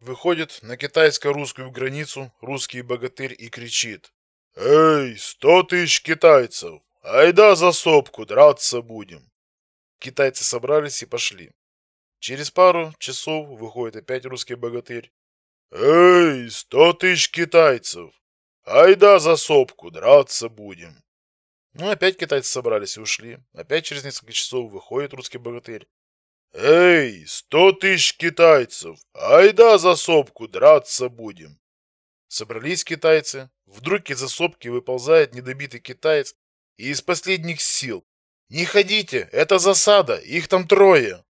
Выходит на китайско-русскую границу русский богатырь и кричит. «Эй, сто тысяч китайцев! Айда за сопку, драться будем!» Китайцы собрались и пошли. Через пару часов выходит опять русский богатырь. «Эй, сто тысяч китайцев! Айда за сопку, драться будем!» Ну, опять китайцы собрались и ушли. Опять через несколько часов выходит русский богатырь. «Эй, сто тысяч китайцев! Айда за сопку, драться будем!» Собрались китайцы. Вдруг из-за сопки выползает недобитый китаец и из последних сил. «Не ходите, это засада, их там трое!»